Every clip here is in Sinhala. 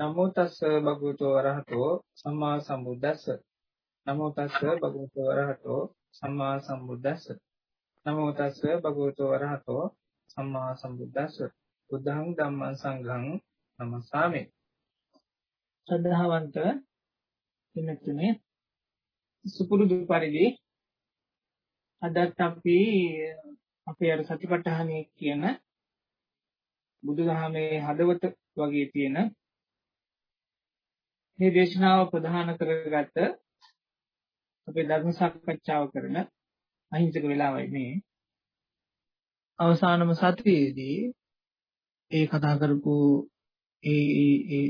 නමෝ තස්ස භගවතු වරහතෝ සම්මා සම්බුද්දස්ස. නමෝ තස්ස භගවතු වරහතෝ සම්මා සම්බුද්දස්ස. නමෝ තස්ස භගවතු වරහතෝ සම්මා සම්බුද්දස්ස. බුද්ධං ධම්මං සංඝං නමස්සාමි. ශ්‍රද්ධාවන්ත දිනතුනේ සුපුරුදු පරිදි අදත් අපි අපේ අර සතිපට්ඨානය කියන බුදුදහමේ හදවත වගේ තියෙන මේ දේශනාව ප්‍රධාන කරගත්ත අපේ ධර්ම සාකච්ඡාව කරන අහිංසක වෙලාවයි මේ. අවසානම සතියේදී ඒ කතා කරපු ඒ ඒ ඒ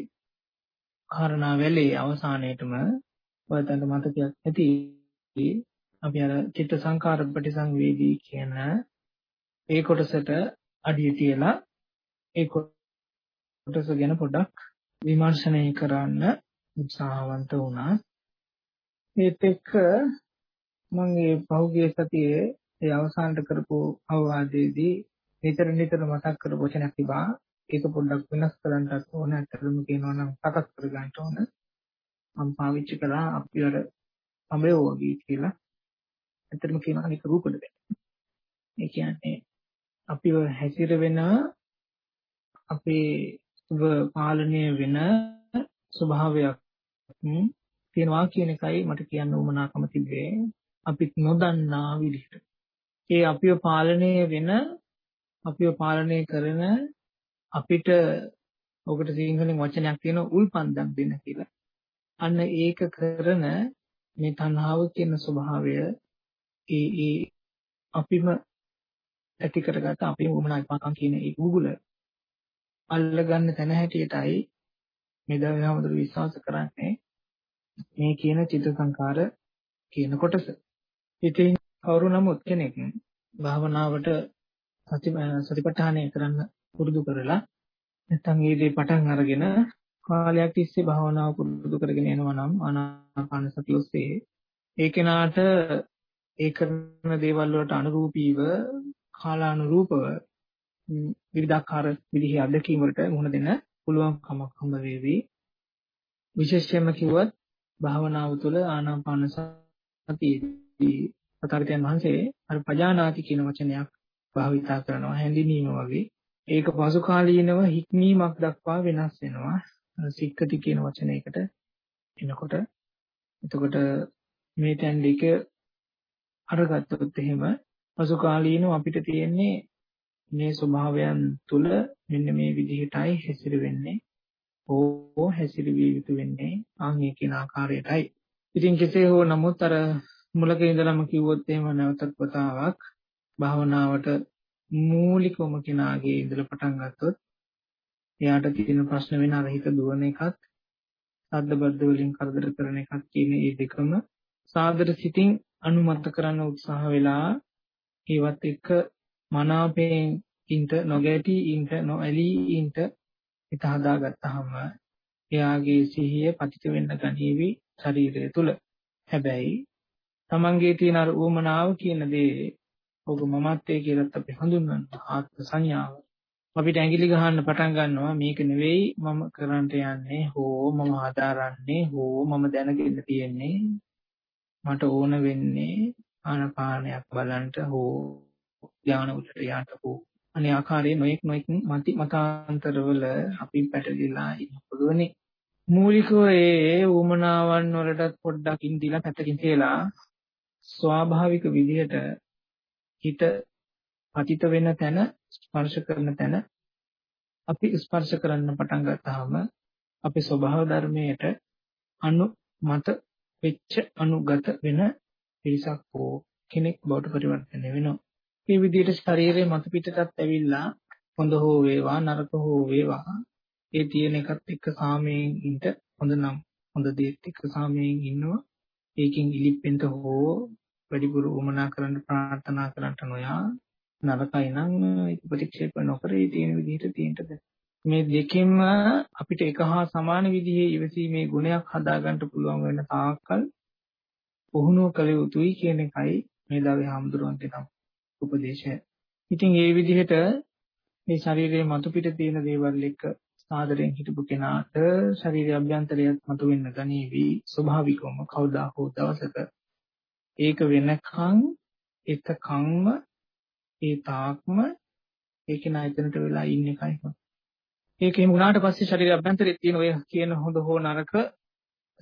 කාරණා වැලේ අවසානයේටම ඔයයන්ට මතකයක් ඇති. අපි අර චිත්ත සංකාර ප්‍රතිසංවේදී කියන ඒ කොටසට අඩිය තියලා ඒ කොටස ගැන පොඩ්ඩක් විමර්ශනය කරන්න උත්සාහවන්ත වුණා. ඒත් එක්ක මම මේ පහුගිය සතියේ ඒ අවසානට කරපු අවවාදයේදී නිතර නිතර මතක් කරපු වචනයක් තිබා. ඒක පොඩ්ඩක් වෙනස් කරන්නත් ඕන. අතරම කියනවා නම් සකස් කරගන්න ඕන. මම පාවිච්චි කළා අපි අර සමයෝගී කියලා. ඇත්තටම කියනවා ඒක රූපද ඒ කියන්නේ අපිව හැසිරෙන අපේ සුභ පාලනය වෙන ස්වභාවයක් තියෙනවා කියන එකයි මට කියන්න උවමනාකම තිබේ. අපිත් නොදන්නා විදිහට. ඒ අපිව පාලනය වෙන අපිව පාලනය කරන අපිට ඔකට සිංහලෙන් වචනයක් තියෙනවා උල්පන්දම් දෙන්න කියලා. අන්න ඒක කරන මේ තණ්හාව කියන ස්වභාවය ඒ ඒ අපිම ඇති කරගත්ත අපේ උමනා විපාකම් කියන ඒ උගුල අල්ලගන්න තැන හැටියටයි මෙදාවේ හැමදෙර විශ්වාස කරන්නේ මේ කියන චිත්ත සංකාර කියන කොටස. ඉතින් කවුරු නමුත් කෙනෙක් භාවනාවට සති සතිපට්ඨානය කරන්න පුරුදු කරලා නැත්නම් ඒ දේ පටන් අරගෙන කාලයක් තිස්සේ භාවනාව පුරුදු කරගෙන යනවා නම් ආනාපාන සතිය ඔස්සේ ඒ කෙනාට ඒ කරන දේවල් වලට අනුරූපීව කාලානුරූපව විවිධාකාර විදිහේ අත්දැකීම් වලට මුහුණ දෙන්න පුළුවන් කමක් හම්බ වේවි. විශේෂයෙන්ම කිව්වත් භාවනාව තුළ ආනාපාන සතියේදී පතරයන් වහන්සේ අර පජානාති කියන වචනයක් භාවිතා කරනවා හැඳිනීම වගේ. ඒක පසු කාලීනව හික්මීමක් දක්වා වෙනස් වෙනවා. සික්කති කියන වචනයකට එනකොට එතකොට මේ තැන් දෙක අරගත්තොත් එහෙම පසු කාලීනව අපිට තියෙන්නේ මේ ස්වභාවයන් තුල මෙන්න මේ විදිහටයි හැසිරෙන්නේ ඕ හැසිරවිය යුතු වෙන්නේ ආන්ගේ කියන ආකාරයටයි. ඉතින් කෙසේ හෝ නමුත් අර මුලක ඉඳලම කිව්වොත් එහෙම නැවතත් වතාවක් භාවනාවට මූලිකවම කෙනාගේ ඉඳලා පටන් ගත්තොත් එයාට තියෙන ප්‍රශ්න වෙන අර හිත දුවන එකත් සද්ද බද්ද වලින් කරදර කරන එකත් කියන මේ දෙකම සාදර සිතින් අනුමත කරන්න උත්සාහ වෙලා ඒවත් එක්ක මනාපයෙන් ඉන්ට නොගැටි ඉන්ට නොඇලී ඉන්ට හිත හදාගත්තාම එයාගේ සිහිය පතිත වෙන්න ගනීවි ශරීරය තුල. හැබැයි තමන්ගේ තියෙන අර ඌමනාව කියන දේ ඔබ මමත්වයේ කියලාත් අපි හඳුන්වන ආත්ම සංඥාව. අපිට ඇඟිලි ගහන්න පටන් ගන්නවා මේක නෙවෙයි මම කරන්නට යන්නේ හෝ මම හදාරන්නේ හෝ මම දැනගෙන තියෙන්නේ මට ඕන වෙන්නේ ආනපානයක් බලන්ට හෝ ධානය උඩට යන්න හෝ අනේ ආකාරයේ නොඑක් නොඑක් මති මතාන්තරවල අපි පැටලිලා ඉන්න පුළුවනි. මූලිකව ඒ උමනාවන් වලට පොඩ්ඩක් ඉඳිලා පැත්තකින් තියලා ස්වාභාවික විදිහට හිත පතිත වෙන තැන ස්පර්ශ කරන තැන අපි ස්පර්ශ කරන්න පටන් ගත්තාම අපේ ස්වභාව ධර්මයට අනුමත වෙච්ච අනුගත වෙන පිරිසක් හෝ කෙනෙක් බවට පරිවර්තනය වෙනවා. මේ විදිහට ශරීරයේ මත පිටටත් ඇවිල්ලා හොඳ හෝ වේවා නරක හෝ වේවා ඒ තියෙන එකත් එක්ක සාමයෙන් ඉන්න හොඳ නම් හොඳ දේත් එක්ක සාමයෙන් ඉන්නවා. ඒකෙන් ඉලිප්පෙන්ට හෝ වැඩිපුර උමනා කරන්න ප්‍රාර්ථනා කරන්නට නොයා නරකයි නම් ඒක ප්‍රතික්ෂේප නොකර ඒ තියෙන විදිහට තියෙන්නද මේ දෙකෙන්ම අපිට එක හා සමාන විදිහේ ඉවසීමේ ගුණයක් හදාගන්න පුළුවන් වෙන තාක්කල් පුහුණුව කළ යුතුයි කියන එකයි මේ දාවේ හාමුදුරුවන්ගේ නම්. උපදේශය. ඉතින් ඒ විදිහට මේ ශරීරයේ මතු පිට තියෙන දේවල් එක්ක සාදරයෙන් හිටපු කෙනාට ශරීර අභ්‍යන්තරයක් මතුවෙන්න ගනීවි ස්වභාවිකවම කවදා හෝ දවසක ඒක වෙනකන් එතකන්ම ඒ තාක්ම ඒක නායතනට වෙලා ඉන්න එකයි හොඳ. ඒක එහෙම වුණාට පස්සේ ශරීර අභ්‍යන්තරයේ තියෙන ඔය කියන හොඳ හෝ නරක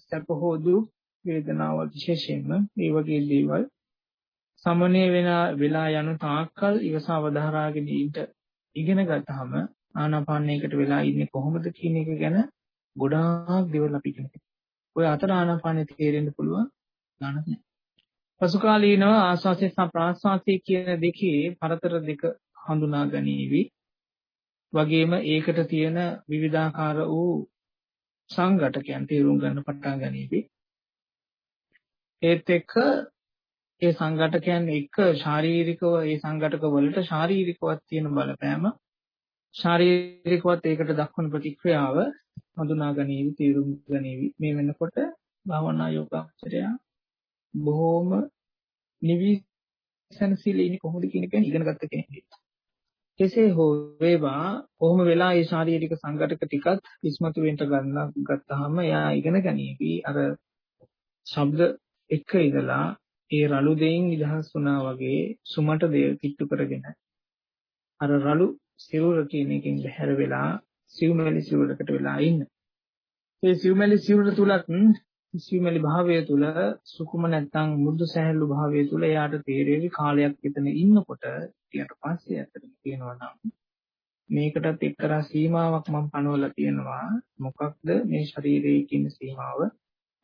සැප හෝ දුක් වේදනාවල් විශේෂයෙන්ම මේ වගේ දේවල් සමනය වෙන වෙලා යන තාක්කල් ඉවසාව දහරාගෙන ඉඳ ඉගෙන ගත්තාම ආනාපානයකට වෙලා ඉන්නේ කොහොමද කියන එක ගැන ගොඩාක් දේවල් අපි ඉගෙන ගන්නවා. ඔය අතර ආනාපානෙ තේරෙන්න පුළුවන් ගණන් නැහැ. පසු කාලීනව ආස්වාසය සහ ප්‍රාස්වාසය කියන දෙකේ පරතර දෙක හඳුනා ගනීවි. වගේම ඒකට තියෙන විවිධාකාර වූ සංඝටකයන් තේරුම් ගන්න පටන් ගනීවි. ඒත් එක්ක ඒ සංඝටකයන් එක්ක ශාරීරිකව ඒ සංඝටක වලට ශාරීරිකවත් තියෙන බලපෑම ශාරීරිකවත් ඒකට දක්වන ප්‍රතික්‍රියාව හඳුනා ගනීවි තේරුම් ගනීවි මේ වෙනකොට භාවනා යෝගාචරය බොහොම නිවිසනසිලී ඉන්නේ කොහොමද කියන එක ඉගෙන ගත්ත කෙනෙක්. කෙසේ හෝ වේවා කොහොම වෙලා ඒ ශාරීරික සංඝටක ටිකත් ඉස්මතු වෙන්න ගන්න ගත්තාම එයා ඉගෙන ගනීවි අර ශබ්ද එක ඉඳලා ඒ රළු දෙයින් නිදහස් වුණා වගේ සුමට දෙය කිට්ටු කරගෙන අර රළු සිරුර කියන එකෙන් බැහැර වෙලා සිව්මැලි සිරුරකට වෙලා ඉන්න. ඒ සිව්මැලි සිරුර තුලත් සිව්මැලි භාවය තුල සුකුම නැත්තම් මුදු සැහැල්ලු භාවය තුල එයාට තේරෙවි කාලයක් එතන ඉන්නකොට ඊට පස්සේ ඇත්තටම කියනවා නම් මේකටත් එක්තරා සීමාවක් මම පනවලා තියෙනවා මොකක්ද මේ ශරීරයේ කියන සීමාව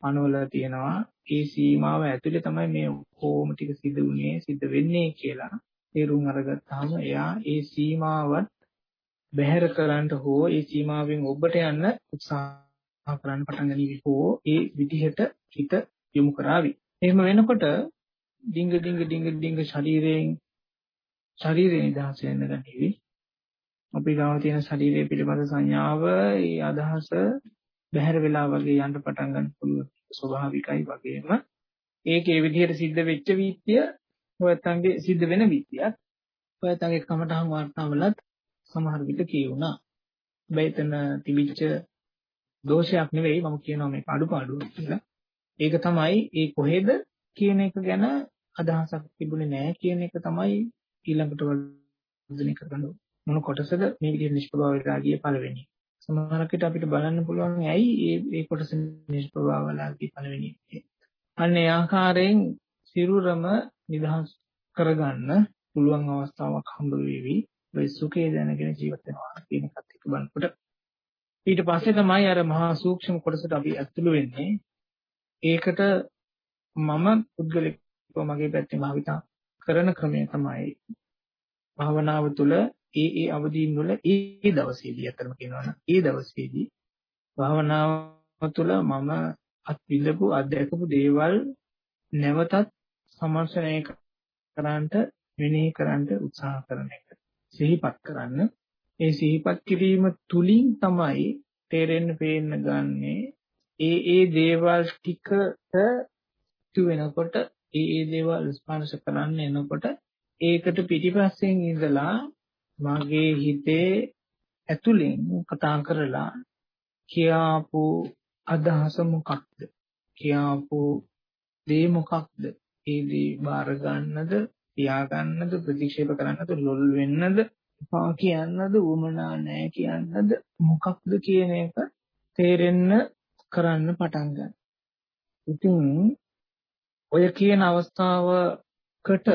පනවලා තියෙනවා ඒ සීමාව ඇතුලේ තමයි මේ කොහොම ටික සිද්ධ වුනේ සිද්ධ වෙන්නේ කියලා තේරුම් අරගත්තාම එයා ඒ සීමාවත් බැහැර කරන්න හෝ ඒ සීමාවෙන් ඔබට යන්න උත්සාහ කරන්න පටන් ගනීවි හෝ ඒ විදිහට හිත යොමු කරાવી. එහෙම වෙනකොට ඩිංග ඩිංග ඩිංග ඩිංග ශරීරයෙන් ශරීරේ නිදහස වෙන්න ගනීවි. අපි ගාව තියෙන ශරීරය පිළිබඳ සංඥාව ඒ අදහස බැහැර වෙලා වගේ යන්න පටන් ගන්න පුළුවන් ස්වභාවිකයි වගේම ඒකේ විදිහට සිද්ධ වෙච්ච වීත්‍ය ඔයත්තන්ගේ සිද්ධ වෙන වීත්‍යයක් ඔයත්තන්ගේ කමටහන් වාර්තාවලත් සමහර විට කියුණා. හැබැයි එතන තිබිච්ච දෝෂයක් නෙවෙයි මම කියනවා මේක අඩුපාඩුවක් කියලා. ඒක තමයි ඒ කොහෙද කියන එක ගැන අදහසක් තිබුණේ නැහැ කියන එක තමයි ඊළඟට වර්ධනය කරගන්න මොන කොටසද මේ විදිහට නිෂ්ප්‍රභාව වෙලා ගියේ පළවෙනි. සමහරකට අපිට බලන්න පුළුවන් ඇයි මේ මේ කොටස නිෂ්ප්‍රභාව වෙලා ගියේ පළවෙනි. අන්න ඒ ආකාරයෙන් සිරුරම නිදහස් කරගන්න පුළුවන් අවස්ථාවක් හම්බ වෙවි. ඔය සුඛය දැනගෙන ජීවත් වෙනවා කියන එකත් එක්ක බලනකොට ඊට පස්සේ තමයි අර මහා සූක්ෂම කොටසට අපි ඇතුළු වෙන්නේ. ඒකට මම පුද්ගලිකව මගේ පැත්තෙන් භාවිතා කරන ක්‍රමය තමයි භාවනාව තුළ ඒ ඒ අවදීන් වල ඒ දවසේදී අතරම කියනවනම් ඒ දවසේදී භාවනාව තුළ මම අත් විඳපු අත්දැකපු දේවල් නැවතත් සමර්ෂණය කරන්නට මෙනෙහි කරන්නට උත්සාහ කරන එක. සිහිපත් කරන්න. ඒ සිහිපත් කිරීම තුලින් තමයි තේරෙන්න පේන්න ගන්නේ ඒ ඒ දේවල් ටිකට තු වෙනකොට ඒ ඒ දේවල් ස්පර්ශ කරන්න එනකොට ඒකට පිටිපස්සෙන් ඉඳලා මගේ හිතේ ඇතුලෙන් කතා කරලා කියාපු අදහස මොකක්ද කියාපු දේ මොකක්ද ඒ දේ බාර ගන්නද තියාගන්නද ප්‍රතික්ෂේප කරන්නද ලොල් වෙන්නද පා කියන්නද උමනා නැහැ කියන්නද මොකක්ද කියන එක තේරෙන්න කරන්න පටන් ගන්න. ඉතින් ඔය කියන අවස්ථාවකට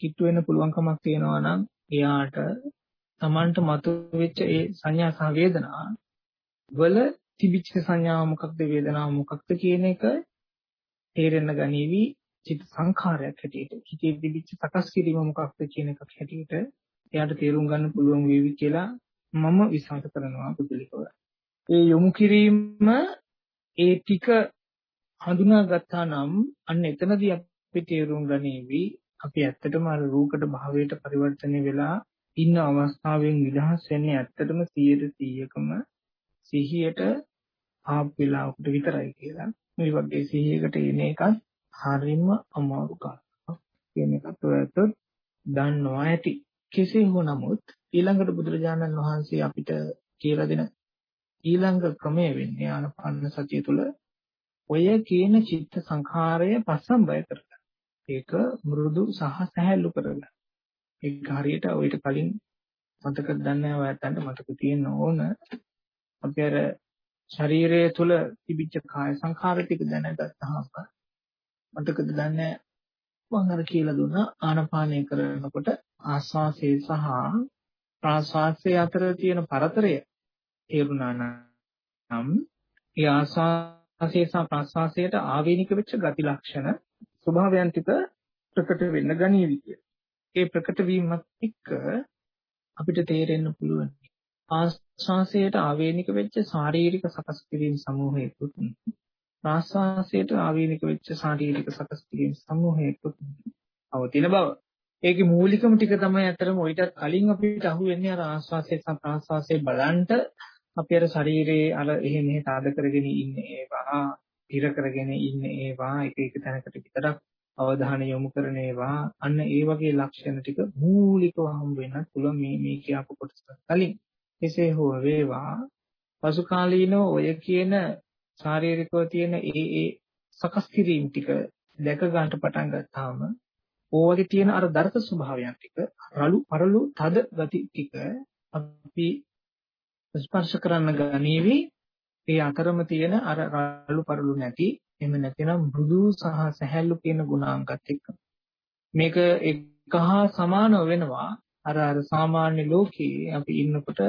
කිට්ටු වෙන්න පුළුවන්කමක් තියෙනවා නම් එයාට Tamanට මතුවෙච්ච ඒ සංඥා සහ වේදනා වල තිබිච්ච සංඥාව මොකක්ද වේදනාව මොකක්ද කියන එක තේරෙන්න ගනීවි චිත්ත සංඛාරයක් හැටියට හිතේ තිබිච්ච සකස් කිරීම මොකක්ද කියන එකක් හැටියට එයාට තේරුම් ගන්න පුළුවන් වේවි කියලා මම විශ්වාස කරනවා පුදුලිකව. ඒ යොමු කිරීම ඒ ටික හඳුනා ගත්තා නම් අන්න එතනදී අපි තේරුම් ගනීවි අපි ඇත්තටම අර රූපකට භාවයට පරිවර්තනය වෙලා ඉන්න අවස්ථාවෙන් නිදහස් වෙන්නේ ඇත්තටම 100%කම සිහියට ආප් වෙලාවකට විතරයි කියලා. මේ වගේ සිහියකට එන එකත් හරිම අමාරු කාර්යයක් කියන එකත් ඔයත් දන්නවා ඇති. කෙසේ හෝ නමුත් ඊළඟට බුදුරජාණන් වහන්සේ අපිට කියලා දෙන ඊළඟ ක්‍රමය වෙන්නේ ආනපාන සතිය තුළ ඔය කියන චිත්ත සංඛාරය පස්සම්බය කරගන්න. ඒක මෘදු සහ සහැල්ලු කරගන්න. ඒක හරියට ඔයිට කලින් මතක දන්නේ ඔයයන්ට මතක තියෙන්න ඕන. අපි අර ශරීරය තුළ තිබිච්ච කාය සංඛාර ටික දැනගත්තාම මතකද දන්නේ මම අර කියලා දුන්නා ආනපානය කරනකොට ආස්වාසය සහ ප්‍රාස්වාසය අතර තියෙන පරතරය තේරුණා නම් ඒ ආස්වාසය සහ ප්‍රාස්වාසයට ආවේනික වෙච්ච ගති ලක්ෂණ ස්වභාවයන් ටික ප්‍රකට වෙන්න ගනීවි ඒ ප්‍රකට වීමත් එක්ක අපිට තේරෙන්න පුළුවන් ආස්වාසයට ආවේනික වෙච්ච ශාරීරික සකස් කිරීම සමූහයකුත් ප්‍රාස්වාසයට ආවේනික වෙච්ච ශාරීරික සකස් කිරීම සමූහයකුත් පවතින බව. ඒකේ මූලිකම ටික තමයි අතරම ඔයිටත් කලින් අපිට අහුවෙන්නේ අර ආස්වාසය සහ ප්‍රාස්වාසය බලන්ට අපි අර ශරීරයේ අර එහෙ මෙහෙ තාද කරගෙන ඉන්නේ ඒවා පිර කරගෙන ඉන්නේ ඒවා එක එක තැනකට විතරක් අවධානය යොමු කරන ඒවා. අන්න ඒ වගේ ලක්ෂණ ටික මූලිකව හම් වෙන්නත් පුළුවන් මේ මේ කියපු කොටස කලින්. එසේ හෝ වේවා පසු කාලීනව ඔය කියන ශාරීරිකව තියෙන ඒ ඒ සකස් කිරීම ටික දැක ගන්නට පටන් ගත්තාම ඕවගේ තියෙන අර දර්ශ ස්වභාවයන් ටික රළු පරළු තද ගති ටික අපි ස්පර්ශ කරන්න ගනීවි. ඒ අතරම තියෙන අර රළු පරළු නැති එහෙම නැතිනම් මෘදු සහ සැහැල්ලු කියන ගුණාංගත් එක්ක මේක එකහා සමානව වෙනවා අර අර සාමාන්‍ය ලෝකේ අපි ඉන්නකොට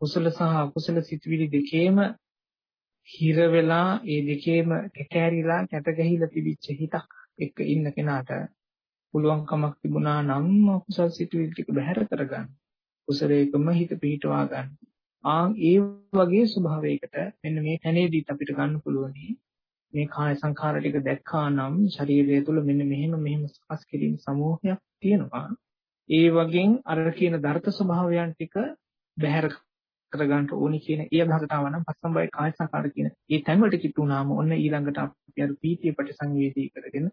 කුසල සහ අකුසල සිතුවිලි දෙකේම හිර වෙලා ඒ දෙකේම කැකෑරිලා කැට ගැහිලා තිබිච්ච හිතක් එක්ක ඉන්න කෙනාට පුළුවන්කමක් තිබුණා නම් අකුසල් සිතුවිලි ටික බැහැර කරගන්න. කුසලයකම හිත පිහිටවා ගන්න. ආ ඒ වගේ ස්වභාවයකට මෙන්න මේ තැනේදීත් අපිට ගන්න පුළුවනි මේ කාය සංඛාර ටික දැක්කා නම් ශරීරය තුළ මෙන්න මෙහෙම මෙහෙම සකස් කිරීම සමූහයක් තියෙනවා. ඒ වගේ අර කියන දර්ථ ස්වභාවයන් ටික බැහැර කරගන්න ඕනි කියන ඒ අදහසටව නම් පස්සම්බයි කාය සංඛාර කියන ඒ තැන් වලට කිට්ටු වුණාම ඔන්න ඊළඟට අපි අර පීතිය ප්‍රතිසංවේදී කරගෙන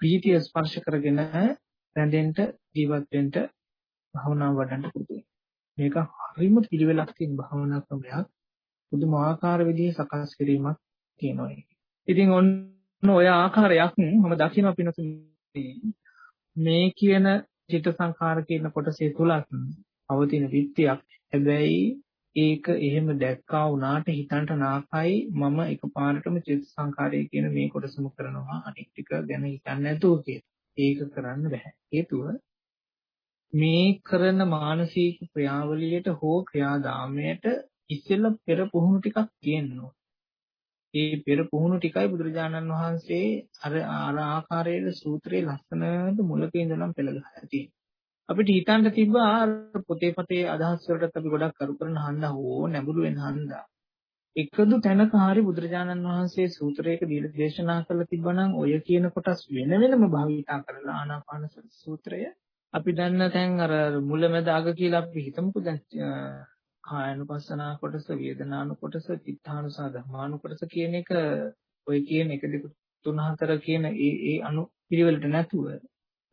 ප්‍රීතිය ස්පර්ශ කරගෙන රැඳෙන්න ජීවත් වෙන්න භවනා වඩන්න පුරුදු මේක හරිම පිළිවෙලක් තියෙන භවනා ක්‍රමයක් පුදුමාකාර විදිහේ සකස් කිරීමක් තියෙනවා ඉතින් ඔන්න ඔය ආකාරයක් මම දකින්න පිනතුනේ මේ කියන චිත්ත සංඛාර කියන කොටසේ තුලත් පවතින විත්‍යක් හැබැයි ඒක එහෙම දැක්කා වුණාට හිතන්ට නාකයි මම එකපාරටම චිත්ත සංඛාරය කියන මේ කොටසම කරනවා අනිත් ටික ගැන හිතන්නේ නැතුව ඒක කරන්න බෑ. හේතුව මේ කරන මානසික ක්‍රියාවලියට හෝ ක්‍රියාදාමයට ඉස්සෙල්ලා පෙර පුහුණු ටිකක් තියෙනවා ඒ පෙර පුහුණු ටිකයි බුදුරජාණන් වහන්සේ අර අර ආකාරයේ සූත්‍රයේ ලස්සනට මුලක ඉඳලම පෙළගහලා තියෙනවා. අපිට හිතන්න තිබ්බා පොතේ පතේ අදහස් වලටත් අපි ගොඩක් කරු කරන හන්දා හෝ නැඹුරු වෙන හන්දා. එකදු තැනක හරි බුදුරජාණන් වහන්සේ සූත්‍රයක දීලා දේශනා කරලා තිබ්බනම් ඔය කියන කොටස් වෙන වෙනම භාවිතා කරලා ආනාපාන සූත්‍රය අපි දන්න තැන් අර මුලමෙද අග කියලා අපි හිතමුකෝ දැන් කායනුපස්සනා කොටස වේදනානු කොටස චිත්තානුසා ධර්මානු කොටස කියන එක ඔය කියන 1 2 3 4 කියන ඒ ඒ අනු පිළිවෙලට නැතුව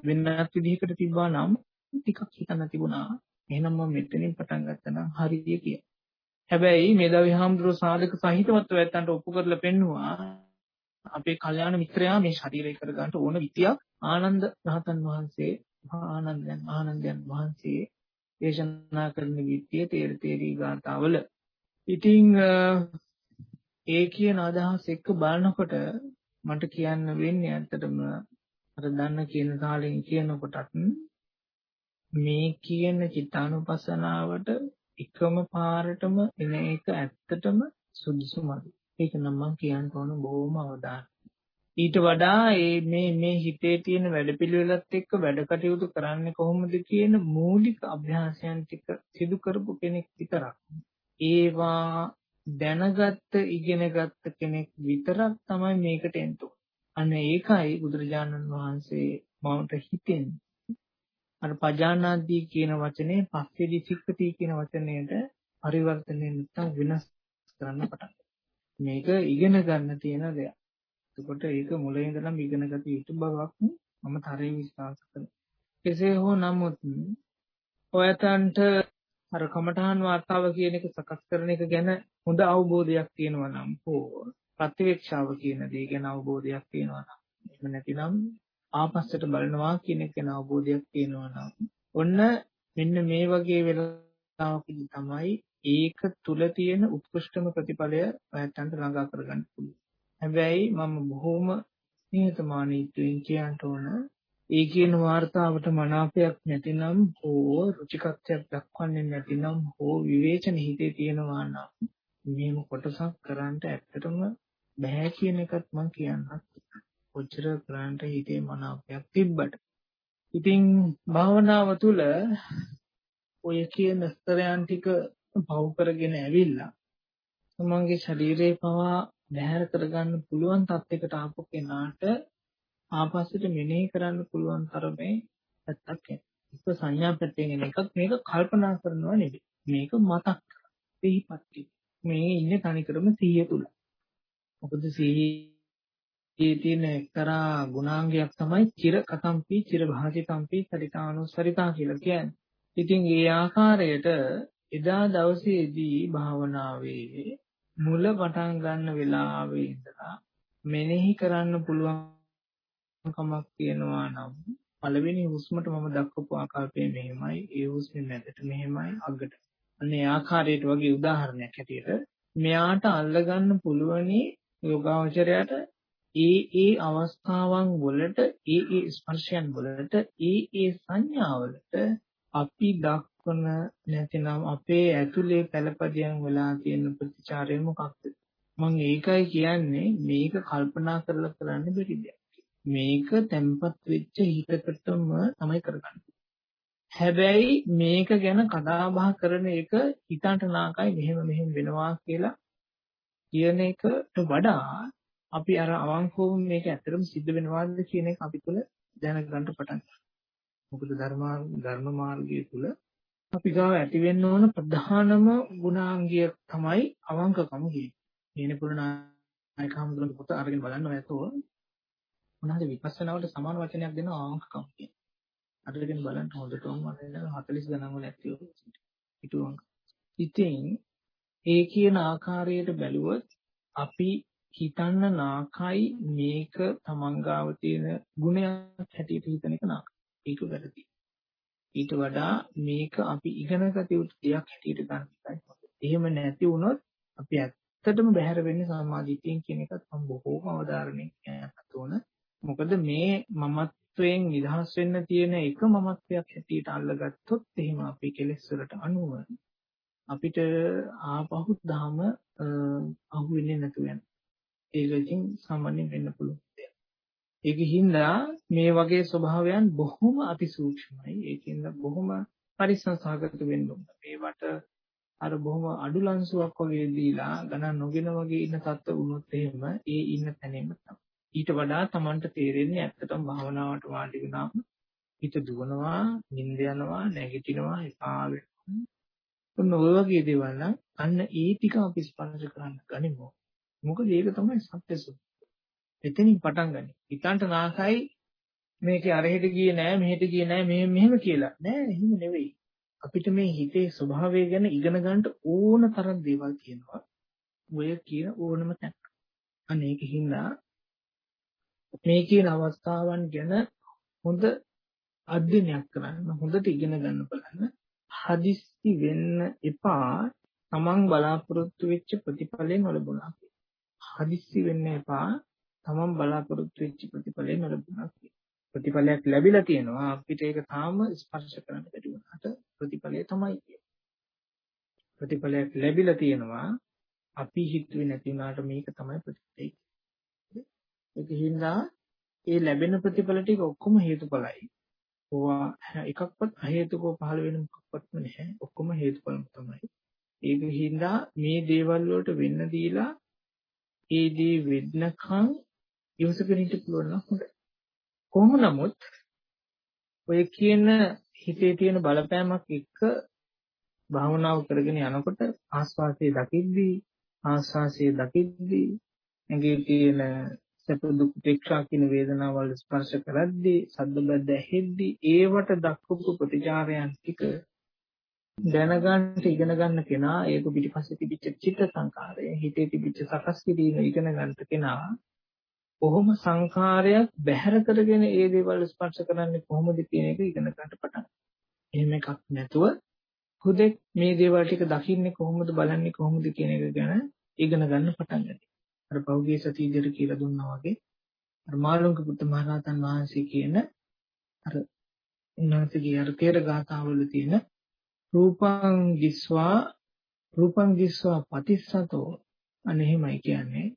වෙනත් විදිහකට තිබ්බා නම් ටිකක් හිතන්න තිබුණා එහෙනම් මම මෙතනින් පටන් ගත්තා නම් හරිය කිය. හැබැයි මේදාවි හාමුදුරුවෝ සාධක සහිතවත්ව ඇත්තන්ට ඔප්පු කරලා පෙන්නවා අපේ කල්යාණ මිත්‍රයා මේ ශරීරය කර ගන්නට ඕන විදියක් ආනන්ද රහතන් වහන්සේ ආනන්දයන් ආනන්දයන් වහන්සේ දේශනා කරන විදිය තේර තේරී ගාතාවල ඉතින් ඒ කියන අදහස් එක්ක බලනකොට මට කියන්න වෙන්නේ ඇත්තටම අර දන්න කියන කාලෙන් කියනකොටත් මේ කියන චිත්තානුපස්සනාවට එකම පාරටම එන එක ඇත්තටම සුදුසුමයි. ඒක නම් මම කියන්න ඕන බොහොම අවදානම්. ඊට වඩා මේ මේ මේ හිතේ තියෙන වැඩපිළිවෙලත් එක්ක වැඩ කටයුතු කරන්නේ කොහොමද කියන මූලික අභ්‍යාසයන් ටික සිදු කරපු කෙනෙක් විතරක්. ඒවා දැනගත්ත ඉගෙනගත්ත කෙනෙක් විතරක් තමයි මේකට එන්න අන්න ඒකයි බුදුරජාණන් වහන්සේ මවට හිතෙන්නේ. අර පජානාදී කියන වචනේ පස්සේදී සික්කති කියන වචනයට පරිවර්තනය නැත්නම් වෙනස් කරන්න පටන් මේක ඉගෙන ගන්න තියෙන දෙයක්. එතකොට ඒක මුලින් ඉඳලම ඉගෙන ගත යුතු බවක් මම තරේ විශ්වාස කරනවා. කෙසේ හෝ නමුත් ඔයතන්ට අර කමඨාන් වාර්තාව කියන එක සකස් කරන එක ගැන හොඳ අවබෝධයක් තියෙනවා නම් හෝ ප්‍රතිවේක්ෂාව කියන දේ ගැන අවබෝධයක් තියෙනවා නම් එහෙම නැතිනම් ආපස්සට බලනවා කියන එක ගැන අවබෝධයක් තියෙනවා නම් ඔන්න මෙන්න මේ වගේ වෙලාවකදී තමයි ඒක තුල තියෙන උත්කෘෂ්ඨම ප්‍රතිඵලය ඔයයන්ට ළඟා කරගන්න පුළුවන්. හැබැයි මම බොහොම නිහතමානීත්වයෙන් කියන්න ඕන. ඒ කියන වார்த்தාවට මනාපයක් නැතිනම් හෝ රුචිකත්වයක් දක්වන්නේ නැතිනම් හෝ විවේචන හිතේ තියෙනවා නම් මෙහෙම කොටසක් කරන්න ඇත්තටම බෑ කියන එකත් මම කියන්නත් ඔච්චර කරන්න හිතේ මනාපයක් තිබ්බට. ඉතින් භාවනාව තුළ ඔය කියන ස්තරයන් ටික පව කරගෙන ඇවිල්ලා තමන්ගේ ශරීරේ පවා බැහැර කරගන්න පුළුවන් තත්යකට ආපු කෙනාට ආපස්සට මෙනෙහි කරන්න පුළුවන් තරමේ පැත්තක් එනවා. ඒක සංඥා පැත්තෙන් එන එකක් මේක කල්පනා කරනවා නෙවෙයි. මේක මතක් පිහිපත් මේ ඉන්නේ තනිකරම 100 තුල. මොකද 100 තියෙන එක්තරා ගුණාංගයක් තමයි චිර කතම්පි චිර භාජිතම්පි සරිතානුසරිතා කියලා කියන්නේ. ඉතින් ඒ ආකාරයට එදා දවසේදී භාවනාවේ මුල පටන් ගන්න වෙලාවේ ඉඳලා මෙනෙහි කරන්න පුළුවන් කමක් තියෙනවා නම් පළවෙනි හුස්මට මම දක්වපු ආකාරය මෙහෙමයි ඒ හුස්මේ මැදට මෙහෙමයි අගට. අනේ ආකාරයට වගේ උදාහරණයක් හැටියට මෙයාට අල්ලගන්න පුළුවනි යෝගාවචරයට. ඒ ඒ අවස්ථාවන් වලට ඒ ඒ ස්පර්ශයන් වලට ඒ ඒ සංඥාවලට අපි දක්වන නැතිනම් අපේ ඇතුලේ පළපදියම් වෙලා තියෙන ප්‍රතිචාරය මොකක්ද මම ඒකයි කියන්නේ මේක කල්පනා කරලා කරන්න බැරි දෙයක් මේක තැම්පත් වෙච්ච හිතකටම තමයි කරගන්නේ. හැබැයි මේක ගැන කතා බහ කරන එක හිතන්ට නාකයි මෙහෙම මෙහෙම වෙනවා කියලා කියන එකට වඩා අපි අර අවංකවම මේක ඇත්තටම සිද්ධ වෙනවාද කියන එක අපි තුල දැනගන්න පටන් ගන්නවා. මොකද ධර්ම ධර්ම මාර්ගය තුල අපි ගාව ඇති වෙන්න ඕන ප්‍රධානම ගුණාංගය තමයි අවංකකම කියන්නේ. මේනේ පුරණායක හමුදුරගේ පොත අරගෙන බලන්න ඔයතෝ මොනවාද විපස්සනාවට සමාන වචනයක් දෙනවා ආංකකම් කියන. අරගෙන බලන්න හොඳටම මම 40 ගණන් වල ඇත්තේ හිතුවංක. ඉතින් ඒ කියන ආකාරයට බැලුවොත් අපි හිතන්න නාකයි මේක තමන්ගාව තියෙන ගුණයක් හැටියට හිතන එක නාක. ඒක වැරදි. ඊට වඩා මේක අපි ඉගෙනගත යුතු දෙයක් හැටියට ගන්න එකයි. එහෙම නැති වුණොත් අපි ඇත්තටම බැහැර වෙන්නේ සමාධියෙන් කියන එකත් මම බොහෝම අවධාරණය කරන්න ඕන. මොකද මේ මමත්වයෙන් නිදහස් වෙන්න තියෙන එක මමත්වයක් හැටියට අල්ලගත්තොත් එහෙම අපි කෙලෙස් වලට අනුව අපිට ආපහු ධම අහු වෙන්නේ නැතු වෙන. ඒකකින් සාමාන්‍යයෙන් වෙන්න පුළුවන් දෙයක්. ඒකින්ද මේ වගේ ස්වභාවයන් බොහොම අතිසූක්ෂමයි. ඒකින්ද බොහොම පරිස්සම් සහගත වෙන්න ඕන. මේවට අර බොහොම අඩු ලංසුවක් වගේ දීලා ගණන් නොගෙන වගේ ඉන්න තත්ත්ව වුණොත් එහෙම ඒ ඉන්න තැනෙම තමයි. ඊට වඩා Tamanට තේරෙන්නේ ඇත්තටම භාවනාවට වාඩි වුණාම හිත දුවනවා, නිින්ද යනවා, නැගිටිනවා, එපා වෙනවා. ඔන්න ඔය වගේ දේවල් නම් අන්න ඒ ටික අපි ස්පර්ශ කරන්න ගනිමු. මොකද ඒක තමයි සත්‍ය සුද්ධ. එතනින් පටන් ගන්න. හිතන්ට නාසයි මේකේ අරහෙට ගියේ නෑ මෙහෙට ගියේ නෑ මෙහෙම මෙහෙම කියලා. නෑ එහෙම නෙවෙයි. අපිට මේ හිතේ ස්වභාවය ගැන ඉගෙන ගන්න ඕන තරම් දේවල් තියෙනවා. ඔය කියන ඕනම තැන. අන්න ඒකින්ද මේ කියන අවස්ථාවන් ගැන හොඳ අධ්‍යයනයක් කරන්න හොඳට ඉගෙන ගන්න බලන්න හදිස්සි වෙන්න එපා තමන් බලාපොරොත්තු වෙච්ච ප්‍රතිඵලය නොලබුණා හදිස්සි වෙන්න එපා තමන් බලාපොරොත්තු වෙච්ච ප්‍රතිඵලය නොලබුණා ප්‍රතිඵලයක් ලැබිලා තියෙනවා අපිට ඒක තාම ස්පර්ශ කරන්න බැරි වුණාට ප්‍රතිඵලය තමයි ප්‍රතිඵලයක් ලැබිලා තියෙනවා අපි හිතුවේ නැති වුණාට මේක තමයි ප්‍රතිඵලය ඒකින්ද ඒ ලැබෙන ප්‍රතිඵල ටික ඔක්කොම හේතුඵලයි. ඕවා එකක්වත් අහේතුකව පහළ වෙන මොකක්වත්ම නැහැ. ඔක්කොම හේතුඵලම තමයි. ඒකින්ද මේ දේවල් වලට වෙන්න දීලා ඒ දේ වෙන්නකම් ඉවසගෙන ඉන්න පුළුවන් නම් හොඳයි. කොහොම නමුත් ඔය කියන හිතේ තියෙන බලපෑමක් එක්ක භාවනාව කරගෙන යනකොට ආස්වාසයේ දකිද්දී ආස්වාසයේ දකිද්දී ඇඟේ තියෙන සැප දුක් උපේක්ෂා කියන වේදනාවල් ස්පර්ශ කරද්දී සද්ද බද්ද ඇහෙද්දී ඒවට දක්වපු ප්‍රතිචාරයන් ටික දැනගන්න ඉගෙන ගන්න කෙනා ඒක පිටිපස්සේ තිබිච්ච චිත්ත සංකාරය හිතේ තිබිච්ච සකස් කිරීම ඉගෙන ගන්න කෙනා කොහොම සංඛාරයක් බැහැර කරගෙන ඒ දේවල් ස්පර්ශ කරන්නේ කොහොමද කියන එක ඉගෙන ගන්න පටන් එහෙම එකක් නැතුව හුදෙක් මේ දේවල් ටික දකින්නේ කොහොමද බලන්නේ කොහොමද කියන එක ගැන ඉගෙන ගන්න පටන් ගන්නවා. අර පෞගේ සතිය ඉදිරිය කියලා දුන්නා වගේ අර මාළුන්ක පුත් මහරහතන් වහන්සේ කියන අර උන්වහන්සේගේ අර තේර ගාථාවල තියෙන රූපං දිස්වා රූපං දිස්වා පටිසතෝ අනෙහිමයි කියන්නේ.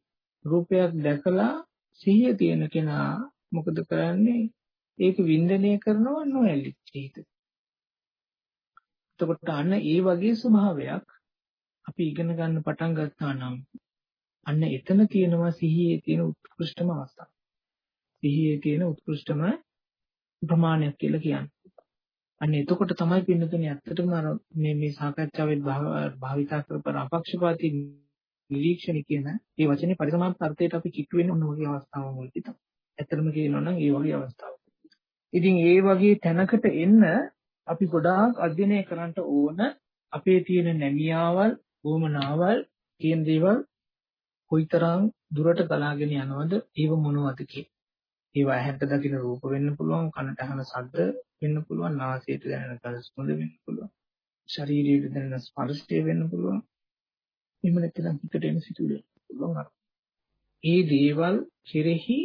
රූපයක් දැකලා සිහිය තියෙන කෙනා මොකද කරන්නේ? ඒක වින්දනය කරනව නොඇලිච්ච හිත. එතකොට අන්න ඒ වගේ ස්වභාවයක් අපි ඉගෙන ගන්න පටන් ගත්තා නම් අන්න එතන තියෙනවා සිහියේ තියෙන උත්කෘෂ්ඨම අවස්ථාව. සිහියේ තියෙන උත්කෘෂ්ඨම ප්‍රමාණයක් කියලා කියන්නේ. අන්න එතකොට තමයි පින්නතුනේ ඇත්තටම අර මේ මේ සාකච්ඡාවේ භාවිතා කරපර අපක්ෂපාතී නිරීක්ෂණ කියන මේ වචනේ පරිසමාප්ත අර්ථයට අපි කිට්ටු වෙන්න ඕන වගේ අවස්ථාවක් වලදී තමයි. ඇත්තටම කියනවා නම් ඒ වගේ අවස්ථාවක්. ඉතින් ඒ වගේ තැනකට එන්න අපි ගොඩාක් අධ්‍යයනය කරන්න ඕන අපේ තියෙන නැමියාවල්, වොමනාවල් කියන දේවල් කොයිතරම් දුරට ගලාගෙන යනවද ඒව මොනවද කිය. ඒවා ඇහැට දකින රූප වෙන්න පුළුවන්, කනට අහන ශබ්ද වෙන්න පුළුවන්, නාසයට දැනෙන ගඳ සුවඳ වෙන්න පුළුවන්. ශරීරයට දැනෙන ස්පර්ශය වෙන්න පුළුවන්. එහෙම නැත්නම් හිතට එන සිතුවිලි පුළුවන් අර. ඒ දේවල් කෙරෙහි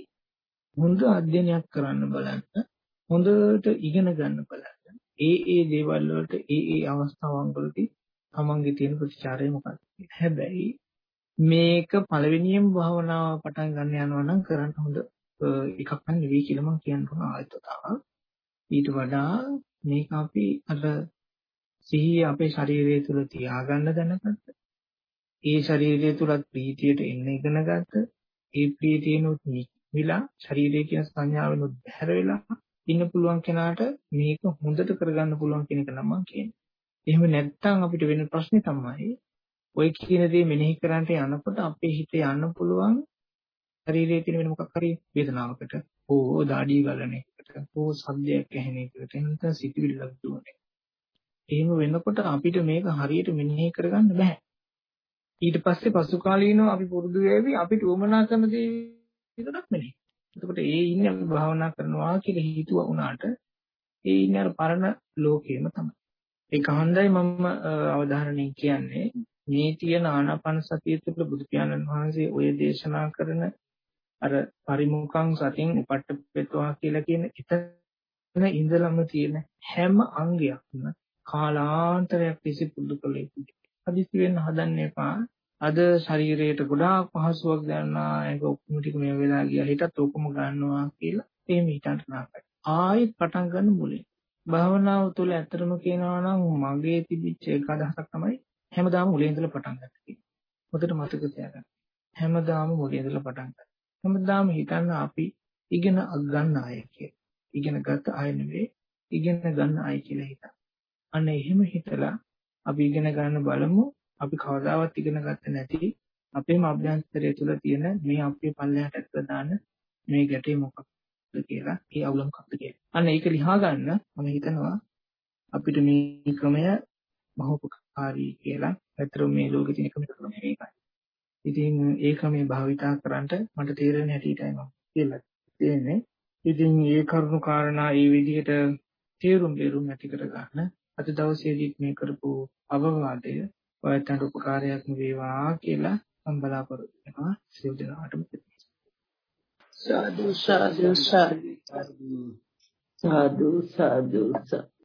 හොඳ අධ්‍යයනයක් කරන්න බලන්න හොඳට ඉගෙන ගන්න බලන්න. ඒ ඒ දේවල් වලට ඒ ඒ අවස්ථාවන් වලදී තමන්ගේ තියෙන ප්‍රතිචාරය මොකක්ද? හැබැයි මේක පළවෙනියෙන් භාවනාව පටන් ගන්න යනවා නම් කරන්න හොඳ එකක් නම් නෙවෙයි කියලා මම කියන්න ඕන ආයතතාව ඊට වඩා මේක අපි අර සිහිය අපේ ශරීරය තුළ තියාගන්න දැනගත්ත ඒ ශරීරය තුලත් ප්‍රීතියට එන්න ඉගෙන ගත්ත ඒ ප්‍රීතියනොත් නිවිලා ශරීරය කියන සංඥාවෙනුත් බැහැර වෙලා ඉන්න පුළුවන් කෙනාට මේක හොඳට කරගන්න පුළුවන් කියන එක නම් මම කියන්නේ. එහෙම නැත්නම් අපිට වෙන ප්‍රශ්නේ තමයි ඔය කියන දේ මෙනෙහි කරන්නට යනකොට අපේ හිතේ යන්න පුළුවන් ශරීරයේ තියෙන වෙන මොකක් හරි වේදනාවකට ඕ දාඩිය ගලන එකට ඕ සද්දයක් ඇහෙන එකට එහෙනම් සිතිවිල්ලක් දුවන එහෙම වෙනකොට අපිට මේක හරියට මෙනෙහි කරගන්න බෑ. ඊට පස්සේ පසු කාලීනව අපි පුරුදු වෙවි අපිට උවමනා කරන දේ විතරක් නෙමෙයි. එතකොට ඒ ඉන්නේ අපි භාවනා කරනවා කියලා හිතුවා වුණාට ඒ ඉන්නේ අර පරණ ලෝකෙම තමයි. ඒක හන්දයි මම අවධාරණය කියන්නේ මේ තියෙන ආනාපාන සතිය තුළ බුදු පියාණන් වහන්සේ ඔය දේශනා කරන අර පරිමුඛං සතින් උපට්ඨපෙත්වා කියලා කියන එතන ඉඳලම තියෙන හැම අංගයක්ම කාලාන්තරයක් තිස්සේ පුරුදු කළ යුතුයි. හදිසි වෙන්න හදන්න එපා. අද ශරීරයට ගොඩාක් පහසුවක් දැනනා ඒක ඔක්කොම ටික මේ වෙලා ගියා හිතත් ඔක්කොම ගන්නවා කියලා එහෙම හිතන්න නාකයි. ආයෙත් පටන් ගන්න මුලින්. භාවනාව තුළ ඇත්තටම කියනවා නම් මගේ තිබිච්ච එක අදහසක් තමයි හැමදාම මුලින් ඉඳලා පටන් ගන්න කියන්නේ. හොඳට මතක තියාගන්න. හැමදාම මුලින් ඉඳලා පටන් ගන්න. හැමදාම හිතන්න අපි ඉගෙන ගන්න අය කියලා. ඉගෙන ගත්ත අය නෙවෙයි ඉගෙන ගන්න අය කියලා හිතන්න. අන්න එහෙම හිතලා අපි ඉගෙන ගන්න බලමු අපි කවදාවත් ඉගෙන ගත්තේ නැති අපේම අභ්‍යන්තරය තුළ තියෙන මේ අපේ පල්ලෙහාට ඇතුළ දාන මේ ගැටේ මොකක්ද කියලා ඒ අවුල මොකක්ද කියලා. අන්න ඒක ලියා ගන්න මම හිතනවා අපිට මේ ක්‍රමය බහුපකාරී කියලා. ඇත්තටම මේ ලෝකේ තියෙන ක්‍රමය තමයි මේකයි. ඉතින් ඒ ක්‍රමය භාවිතා කරන්නට මට තේරෙන හැටියටයි මම කියලා තියෙන්නේ. ඉතින් ඒ කරුණු කාරණා ඒ විදිහට තේරුම් බේරුම් ඇති කර ගන්න අද දවසේදීත් මේ කරපු අවවාදය ඔයයන්ට උපකාරයක් වේවා කියලා මම බලාපොරොත්තු වෙනවා. සියලු දෙනාටම සාදු සාදු. සාදු සාදු සාදු